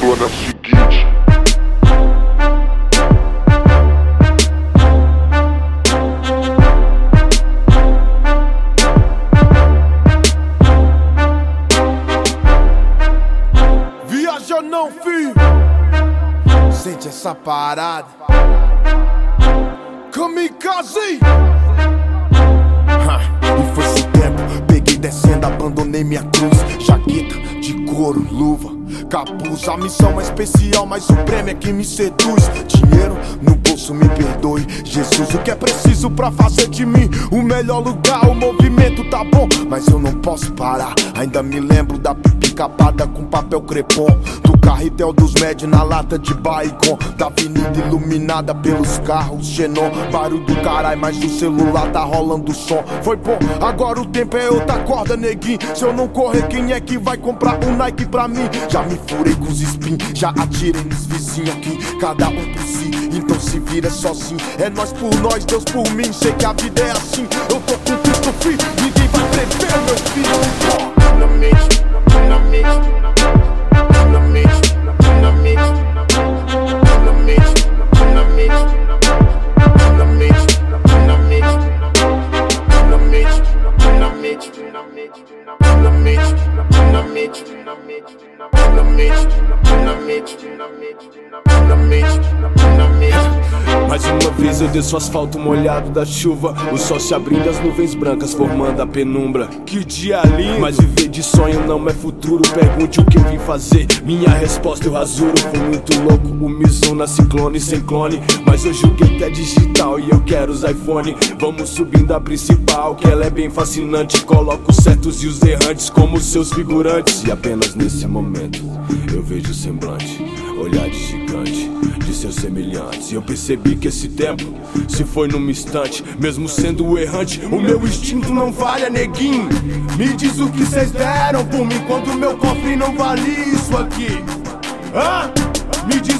gonna see. Sente essa parada. Kamikaze. Ha, e foi esse tempo. Peguei descendo, abandonei minha cruz. Jaqueta de couro, luva, capuz. A missão é especial, mas o prêmio é que me seduz. Dinheiro no bolso, me perdoe. Jesus, o que é preciso pra fazer de mim o melhor lugar? O movimento tá bom, mas eu não posso parar. Ainda me lembro da pipi capada com papel crepom. Do carretel dos médios na lata de baicon. Da avenida iluminada pelos carros xenon. Barulho do caralho, mas do celular tá rolando som. Foi bom, agora o tempo é outra corda, neguinho. Se eu não correr, quem é que vai comprar um Nike pra mim? Já me furei com os spin, já atirei nos vizinhos aqui. Cada um por si, então se vira sozinho. É nós por nós, Deus por mim. Sei que a vida é assim. Eu tô com Cristo filho, ninguém vai prever eu desço asfalto molhado da chuva. O sol se abrindo, as nuvens brancas formando a penumbra. Que dia lindo! Mas viver de sonho não é futuro. Pergunte o que eu vim fazer. Minha resposta eu rasuro. Fui muito louco, o Mizuno ciclone sem clone. Mas hoje o que é digital e eu quero os iPhone. Vamos subindo a principal, que ela é bem fascinante. Coloco os certos e os errantes como seus figurantes. E apenas nesse momento eu vejo o semblante, olhar de gigante de seus semelhantes. E eu percebi que esse tempo se foi num instante, mesmo sendo errante. O meu instinto não falha, neguinho. Me diz o que vocês deram por mim quando meu cofre não vale isso aqui. Hã? Me diz